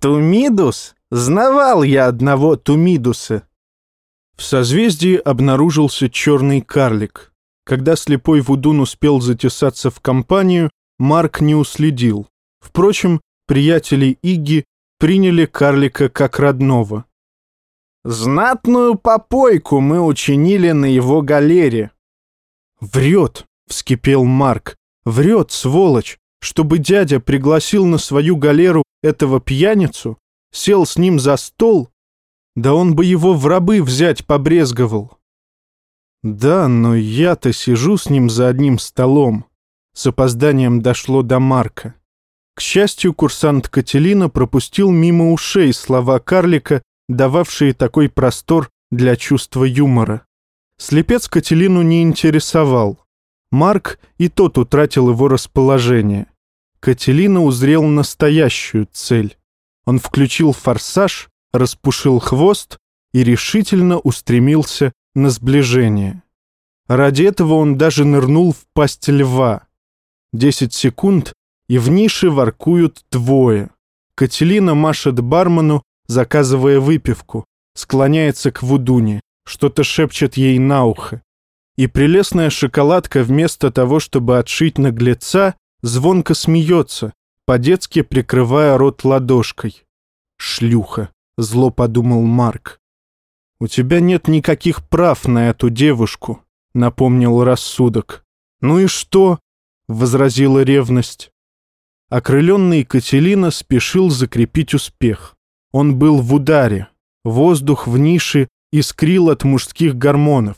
Тумидус? Знавал я одного Тумидуса. В созвездии обнаружился черный карлик. Когда слепой Вудун успел затесаться в компанию, Марк не уследил. Впрочем, приятели Игги приняли карлика как родного. «Знатную попойку мы учинили на его галере». «Врет», — вскипел Марк. «Врет, сволочь, чтобы дядя пригласил на свою галеру этого пьяницу, сел с ним за стол. Да он бы его в рабы взять побрезговал». «Да, но я-то сижу с ним за одним столом». С опозданием дошло до Марка. К счастью, курсант Кателина пропустил мимо ушей слова карлика, дававшие такой простор для чувства юмора. Слепец Кателину не интересовал. Марк и тот утратил его расположение. Кателина узрел настоящую цель. Он включил форсаж, распушил хвост и решительно устремился на сближение. Ради этого он даже нырнул в пасть льва. Десять секунд, и в нише воркуют двое. Кателина машет бармену, заказывая выпивку, склоняется к Вудуне, что-то шепчет ей на ухо. И прелестная шоколадка вместо того, чтобы отшить наглеца, звонко смеется, по-детски прикрывая рот ладошкой. «Шлюха», — зло подумал Марк. «У тебя нет никаких прав на эту девушку», — напомнил рассудок. «Ну и что?» — возразила ревность. Окрыленный Кателина спешил закрепить успех. Он был в ударе. Воздух в нише искрил от мужских гормонов.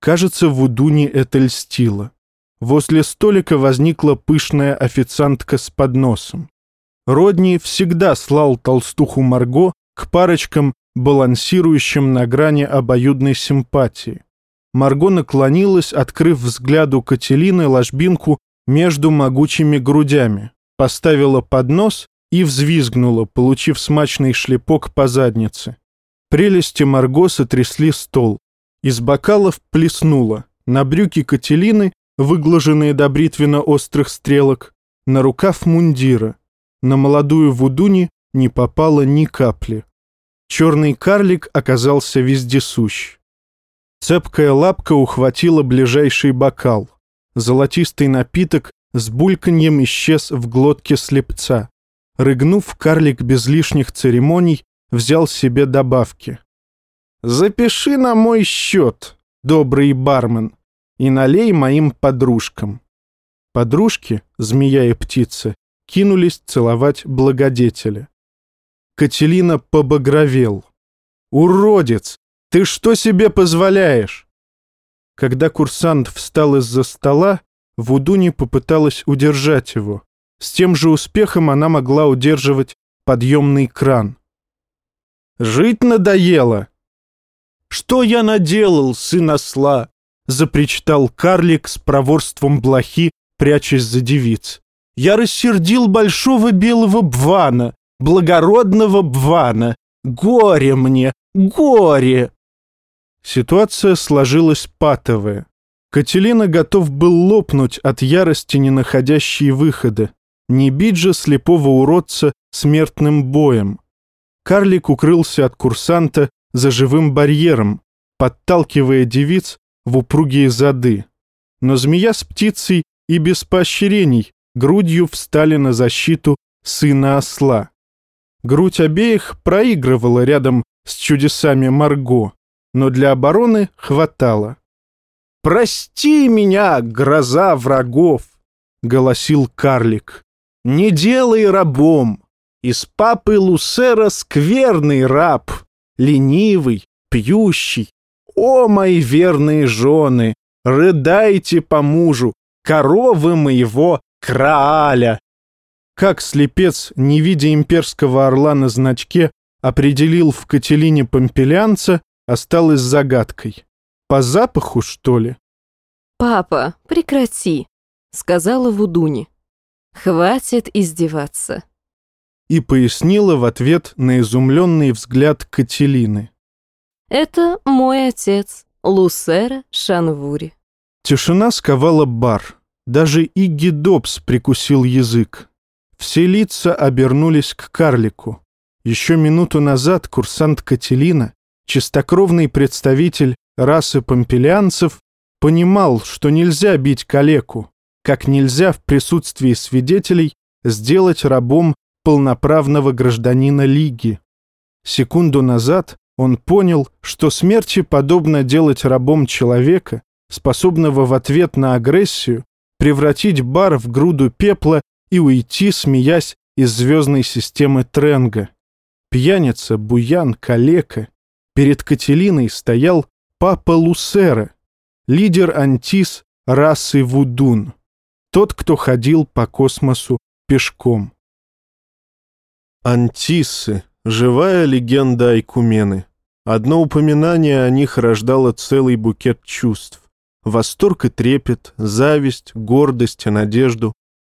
Кажется, в Удуне это льстило. Возле столика возникла пышная официантка с подносом. Родни всегда слал толстуху Марго к парочкам, балансирующим на грани обоюдной симпатии. Марго наклонилась, открыв взгляду Кателины ложбинку между могучими грудями поставила поднос и взвизгнула, получив смачный шлепок по заднице. Прелести Марго сотрясли стол. Из бокалов плеснуло. На брюки Кателины, выглаженные до бритвенно-острых стрелок, на рукав мундира. На молодую Вудуни не попало ни капли. Черный карлик оказался вездесущ. Цепкая лапка ухватила ближайший бокал. Золотистый напиток с бульканьем исчез в глотке слепца. Рыгнув, карлик без лишних церемоний взял себе добавки. «Запиши на мой счет, добрый бармен, и налей моим подружкам». Подружки, змея и птица, кинулись целовать благодетеля. Кателина побагровел. «Уродец! Ты что себе позволяешь?» Когда курсант встал из-за стола, Вудуни попыталась удержать его. С тем же успехом она могла удерживать подъемный кран. «Жить надоело!» «Что я наделал, сын осла?» — запричитал карлик с проворством блохи, прячась за девиц. «Я рассердил большого белого бвана, благородного бвана. Горе мне, горе!» Ситуация сложилась патовая. Кателина готов был лопнуть от ярости, не находящей выхода. Не бить же слепого уродца смертным боем. Карлик укрылся от курсанта за живым барьером, подталкивая девиц в упругие зады. Но змея с птицей и без поощрений грудью встали на защиту сына осла. Грудь обеих проигрывала рядом с чудесами Марго, но для обороны хватало. «Прости меня, гроза врагов!» — голосил карлик. «Не делай рабом! Из папы Лусера скверный раб, ленивый, пьющий. О, мои верные жены, рыдайте по мужу, коровы моего Крааля!» Как слепец, не видя имперского орла на значке, определил в Кателине помпелянца, осталось загадкой. По запаху, что ли? «Папа, прекрати», — сказала Вудуни. «Хватит издеваться». И пояснила в ответ на изумленный взгляд Кателины. «Это мой отец, Лусера Шанвури». Тишина сковала бар. Даже Игги Добс прикусил язык. Все лица обернулись к карлику. Еще минуту назад курсант Кателина, чистокровный представитель расы помпелианцев, понимал, что нельзя бить калеку, как нельзя в присутствии свидетелей сделать рабом полноправного гражданина Лиги. Секунду назад он понял, что смерти подобно делать рабом человека, способного в ответ на агрессию превратить бар в груду пепла и уйти, смеясь, из звездной системы Тренга. Пьяница, буян, калека. Перед Кателиной стоял папа Лусера, лидер антис расы Вудун, тот, кто ходил по космосу пешком. Антисы — живая легенда Айкумены. Одно упоминание о них рождало целый букет чувств. Восторг и трепет, зависть, гордость и надежду.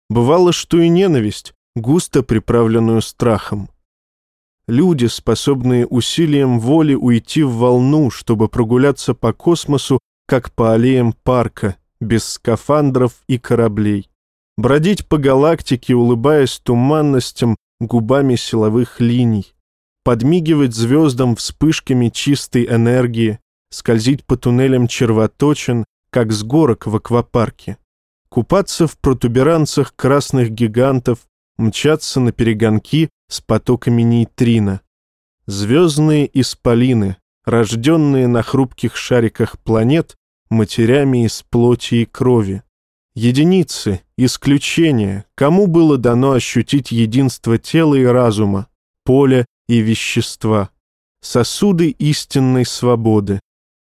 Бывало, что и ненависть, густо приправленную страхом. Люди, способные усилием воли уйти в волну, чтобы прогуляться по космосу, как по аллеям парка, без скафандров и кораблей. Бродить по галактике, улыбаясь туманностям, губами силовых линий подмигивать звездам вспышками чистой энергии, скользить по туннелям червоточин, как с горок в аквапарке, купаться в протуберанцах красных гигантов, мчаться на перегонки с потоками нейтрино. Звездные исполины, рожденные на хрупких шариках планет, матерями из плоти и крови. Единицы, исключения, кому было дано ощутить единство тела и разума, поля и вещества, сосуды истинной свободы.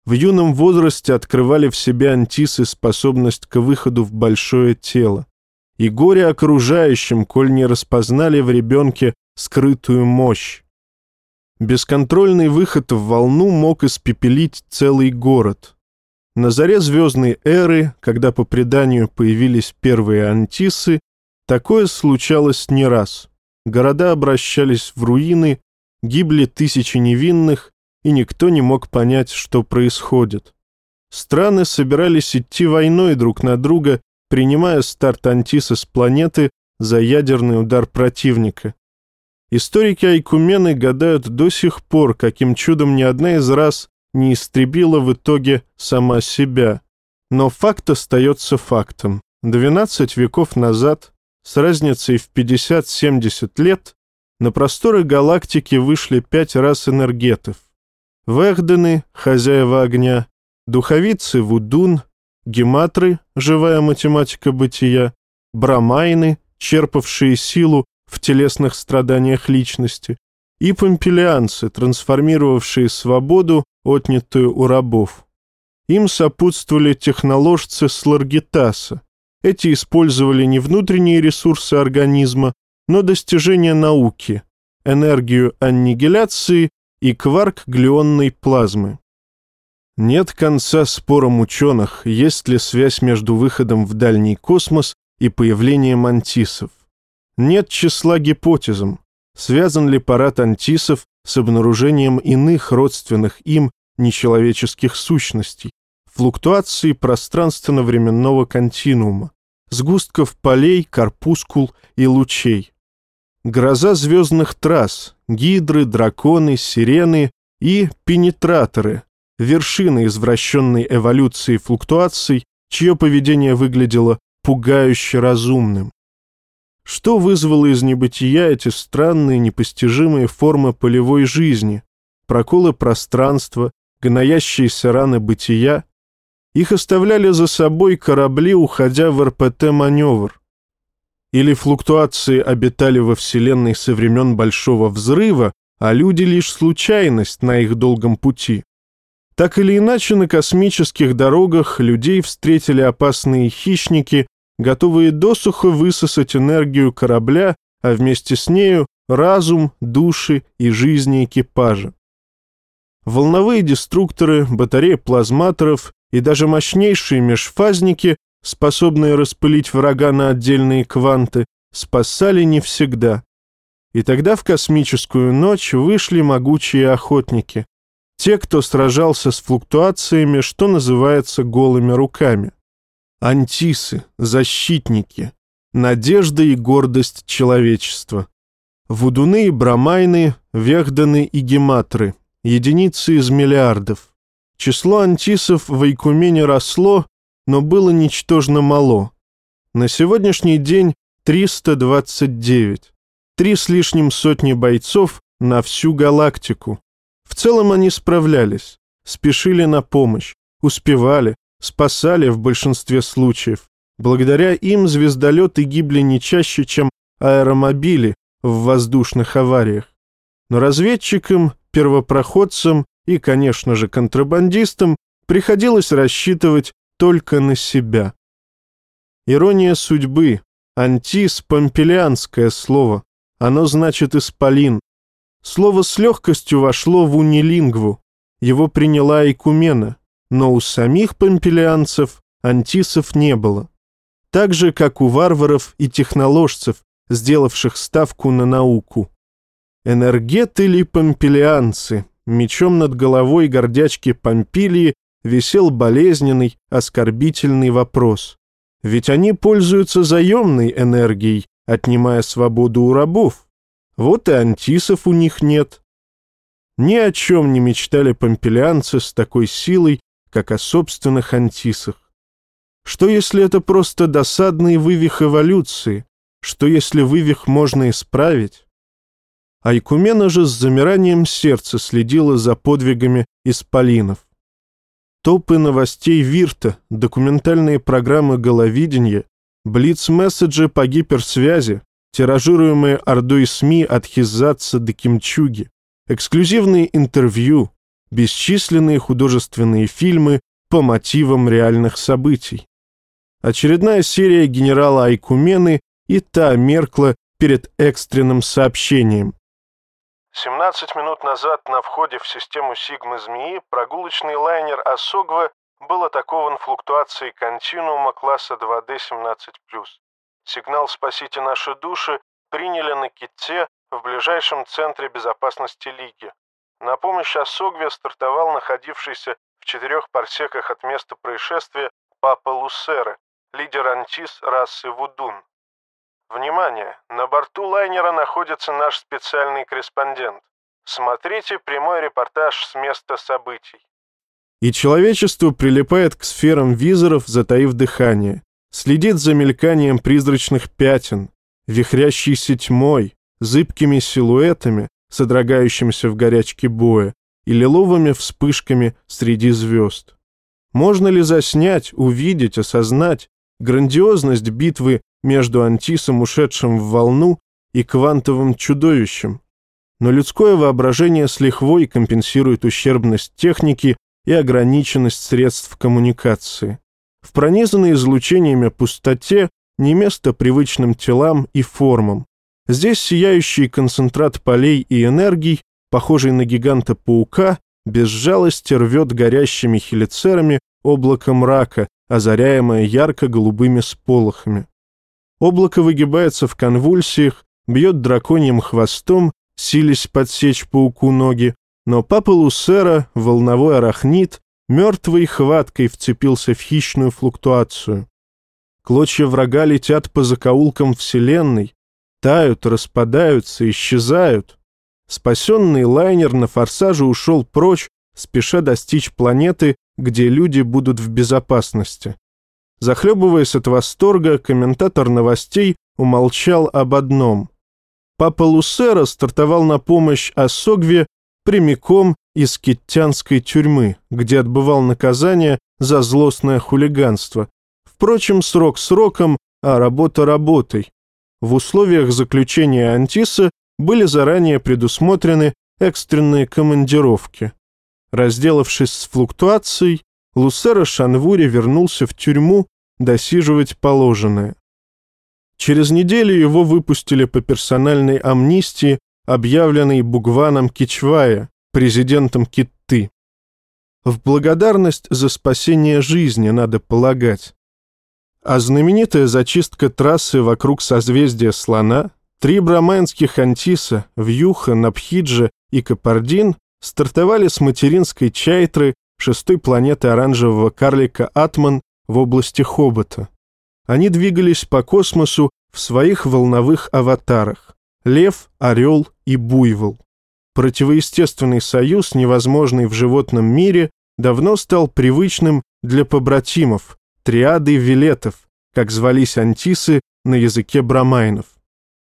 В юном возрасте открывали в себе антисы способность к выходу в большое тело. И горе окружающим, коль не распознали в ребенке скрытую мощь. Бесконтрольный выход в волну мог испепелить целый город. На заре звездной эры, когда по преданию появились первые антисы, такое случалось не раз города обращались в руины, гибли тысячи невинных, и никто не мог понять, что происходит. Страны собирались идти войной друг на друга, принимая старт Антиса с планеты за ядерный удар противника. Историки Айкумены гадают до сих пор, каким чудом ни одна из раз не истребила в итоге сама себя. Но факт остается фактом. 12 веков назад с разницей в 50-70 лет на просторы галактики вышли пять рас энергетов. Вэхдены, хозяева огня, духовицы Вудун, гематры, живая математика бытия, брамайны, черпавшие силу в телесных страданиях личности, и помпелианцы, трансформировавшие свободу, отнятую у рабов. Им сопутствовали техноложцы Сларгитаса, эти использовали не внутренние ресурсы организма, но достижения науки, энергию аннигиляции и кварк глионной плазмы. Нет конца спорам ученых, есть ли связь между выходом в дальний космос и появлением антисов. Нет числа гипотезам, связан ли парад антисов с обнаружением иных родственных им нечеловеческих сущностей, флуктуации пространственно-временного континуума, сгустков полей, корпускул и лучей. Гроза звездных трасс, гидры, драконы, сирены и пенетраторы, вершины извращенной эволюции флуктуаций, чье поведение выглядело пугающе разумным. Что вызвало из небытия эти странные непостижимые формы полевой жизни, проколы пространства, гноящиеся раны бытия их оставляли за собой корабли, уходя в РПТ-маневр. Или флуктуации обитали во Вселенной со времен Большого Взрыва, а люди лишь случайность на их долгом пути. Так или иначе, на космических дорогах людей встретили опасные хищники, готовые досуха высосать энергию корабля, а вместе с нею разум, души и жизни экипажа. Волновые деструкторы, батареи плазматоров и даже мощнейшие межфазники, способные распылить врага на отдельные кванты, спасали не всегда. И тогда в космическую ночь вышли могучие охотники, те, кто сражался с флуктуациями, что называется голыми руками. Антисы, защитники, надежда и гордость человечества. Вудуны и брамайны, вехданы и гематры, единицы из миллиардов. Число антисов в Айкумене росло, но было ничтожно мало. На сегодняшний день 329. Три с лишним сотни бойцов на всю галактику. В целом они справлялись, спешили на помощь, успевали, спасали в большинстве случаев. Благодаря им звездолеты гибли не чаще, чем аэромобили в воздушных авариях. Но разведчикам, первопроходцам и, конечно же, контрабандистам приходилось рассчитывать только на себя. Ирония судьбы. Антис – помпелианское слово. Оно значит «исполин». Слово с легкостью вошло в унилингву. Его приняла Икумена, но у самих помпелианцев антисов не было. Так же, как у варваров и техноложцев, сделавших ставку на науку. Энергеты ли помпелианцы? Мечом над головой гордячки Помпилии висел болезненный, оскорбительный вопрос. Ведь они пользуются заемной энергией, отнимая свободу у рабов. Вот и антисов у них нет. Ни о чем не мечтали помпелианцы с такой силой, как о собственных антисах. Что если это просто досадный вывих эволюции? Что если вывих можно исправить? Айкумена же с замиранием сердца следила за подвигами исполинов. Топы новостей Вирта, документальные программы головидения, блиц-месседжи по гиперсвязи, тиражируемые ордой СМИ от Хизатса до Кимчуги, эксклюзивные интервью, бесчисленные художественные фильмы по мотивам реальных событий. Очередная серия генерала Айкумены и та меркла перед экстренным сообщением. 17 минут назад на входе в систему Сигмы-Змеи прогулочный лайнер «Осогва» был атакован флуктуацией континуума класса 2D17+. Сигнал «Спасите наши души» приняли на Китте в ближайшем центре безопасности Лиги. На помощь Осогве стартовал находившийся в четырех парсеках от места происшествия Папа Лусеры, лидер антис расы Вудун. Внимание! На борту лайнера находится наш специальный корреспондент. Смотрите прямой репортаж с места событий. И человечество прилипает к сферам визоров, затаив дыхание, следит за мельканием призрачных пятен, вихрящейся тьмой, зыбкими силуэтами, содрогающимися в горячке боя, и лиловыми вспышками среди звезд. Можно ли заснять, увидеть, осознать грандиозность битвы между антисом, ушедшим в волну, и квантовым чудовищем. Но людское воображение с лихвой компенсирует ущербность техники и ограниченность средств коммуникации. В пронизанной излучениями пустоте не место привычным телам и формам. Здесь сияющий концентрат полей и энергий, похожий на гиганта-паука, без жалости рвет горящими хелицерами облако мрака, озаряемое ярко-голубыми сполохами. Облако выгибается в конвульсиях, бьет драконьим хвостом, силясь подсечь пауку ноги, но папа Лусера, волновой арахнит, мертвой хваткой вцепился в хищную флуктуацию. Клочья врага летят по закоулкам Вселенной, тают, распадаются, исчезают. Спасенный лайнер на форсаже ушел прочь, спеша достичь планеты, где люди будут в безопасности. Захлебываясь от восторга, комментатор новостей умолчал об одном. Папа Лусера стартовал на помощь Осогве прямиком из киттянской тюрьмы, где отбывал наказание за злостное хулиганство. Впрочем, срок сроком, а работа работой. В условиях заключения Антиса были заранее предусмотрены экстренные командировки. Разделавшись с флуктуацией, Лусера Шанвури вернулся в тюрьму досиживать положенное. Через неделю его выпустили по персональной амнистии, объявленной Бугваном Кичвая, президентом Китты. В благодарность за спасение жизни, надо полагать. А знаменитая зачистка трассы вокруг созвездия Слона, три браманских антиса, Вьюха, Напхиджа и Капардин стартовали с материнской Чайтры шестой планеты оранжевого карлика Атман в области Хобота. Они двигались по космосу в своих волновых аватарах — лев, орел и буйвол. Противоестественный союз, невозможный в животном мире, давно стал привычным для побратимов, триады вилетов, как звались антисы на языке брамайнов.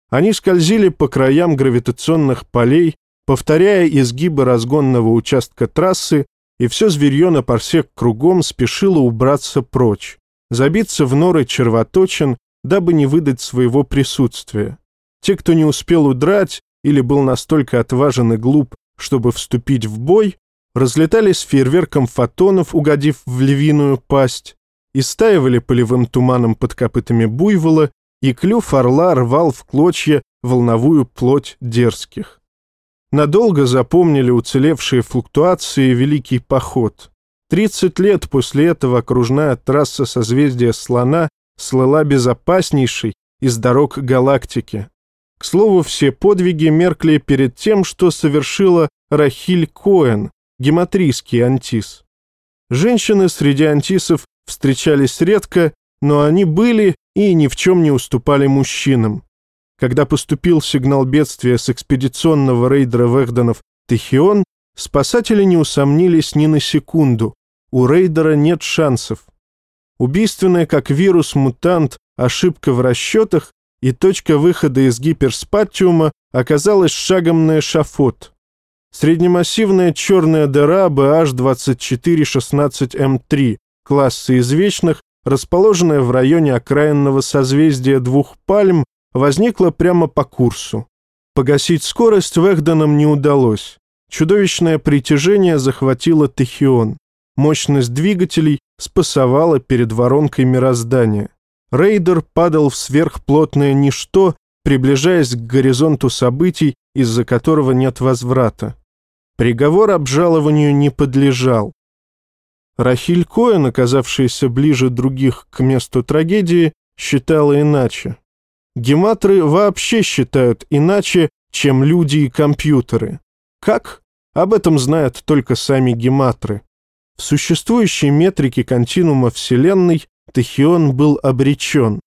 Они скользили по краям гравитационных полей, повторяя изгибы разгонного участка трассы, и все зверье на парсек кругом спешило убраться прочь, забиться в норы червоточин, дабы не выдать своего присутствия. Те, кто не успел удрать или был настолько отважен и глуп, чтобы вступить в бой, разлетались фейерверком фотонов, угодив в львиную пасть, истаивали полевым туманом под копытами буйвола, и клюв орла рвал в клочья волновую плоть дерзких. Надолго запомнили уцелевшие флуктуации Великий поход. Тридцать лет после этого окружная трасса созвездия Слона слыла безопаснейшей из дорог галактики. К слову, все подвиги меркли перед тем, что совершила Рахиль Коэн, гематрийский антис. Женщины среди антисов встречались редко, но они были и ни в чем не уступали мужчинам. Когда поступил сигнал бедствия с экспедиционного рейдера Вэгденов «Техион», спасатели не усомнились ни на секунду. У рейдера нет шансов. Убийственная, как вирус-мутант, ошибка в расчетах и точка выхода из гиперспатиума оказалась шагом на эшафот. Среднемассивная черная дыра BH2416M3 класса извечных, расположенная в районе окраинного созвездия двух пальм, возникла прямо по курсу. Погасить скорость Вэгденам не удалось. Чудовищное притяжение захватило Техион. Мощность двигателей спасовала перед воронкой мироздания. Рейдер падал в сверхплотное ничто, приближаясь к горизонту событий, из-за которого нет возврата. Приговор обжалованию не подлежал. Рахиль Коэн, оказавшаяся ближе других к месту трагедии, считала иначе. Гематры вообще считают иначе, чем люди и компьютеры. Как? Об этом знают только сами гематры. В существующей метрике континуума Вселенной Тахион был обречен.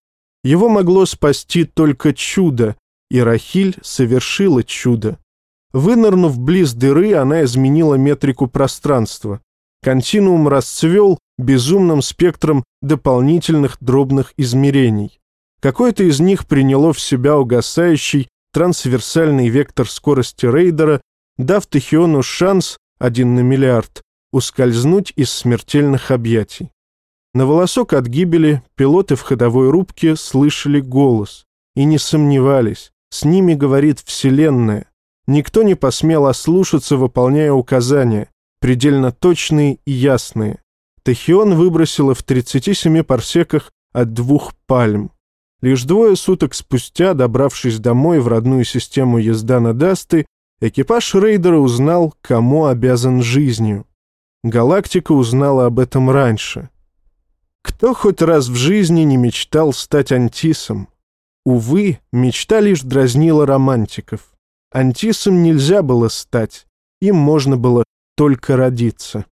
Его могло спасти только чудо, и Рахиль совершила чудо. Вынырнув близ дыры, она изменила метрику пространства. Континуум расцвел безумным спектром дополнительных дробных измерений. Какое-то из них приняло в себя угасающий трансверсальный вектор скорости рейдера, дав Тахиону шанс, один на миллиард, ускользнуть из смертельных объятий. На волосок от гибели пилоты в ходовой рубке слышали голос и не сомневались, с ними говорит Вселенная. Никто не посмел ослушаться, выполняя указания, предельно точные и ясные. Тахион выбросила в 37 парсеках от двух пальм. Лишь двое суток спустя, добравшись домой в родную систему езда на Дасты, экипаж рейдера узнал, кому обязан жизнью. Галактика узнала об этом раньше. Кто хоть раз в жизни не мечтал стать антисом? Увы, мечта лишь дразнила романтиков. Антисом нельзя было стать, им можно было только родиться.